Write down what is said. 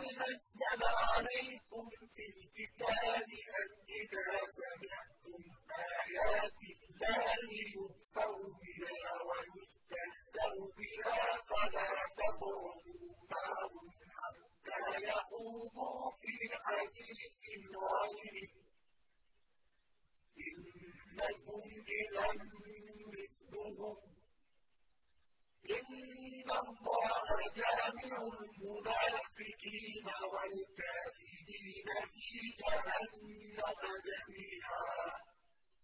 نَزَّلَ عَلَيْكُمْ فِي الْكِتَابِ أَنْ إِذَا سَمِعْتُمْ آيَاتِ اللَّهِ يُكْفَرُ بِهَا وَيُسْتَهْزَأُ بِهَا فَلَا تَقْعُدُوا مَعَهُمْ حَتَّىٰ يَخُوضُوا فِي حَدِيثٍ غَيْرِهِ ۚ إِنَّكُمْ إِذًا مِّثْلُهُمْ ۗ إِنَّ اللَّهَ جَامِعُ الْمُنَافِقِينَ وَالْكَافِرِينَ فِي جَهَنَّمَ جَمِيعًا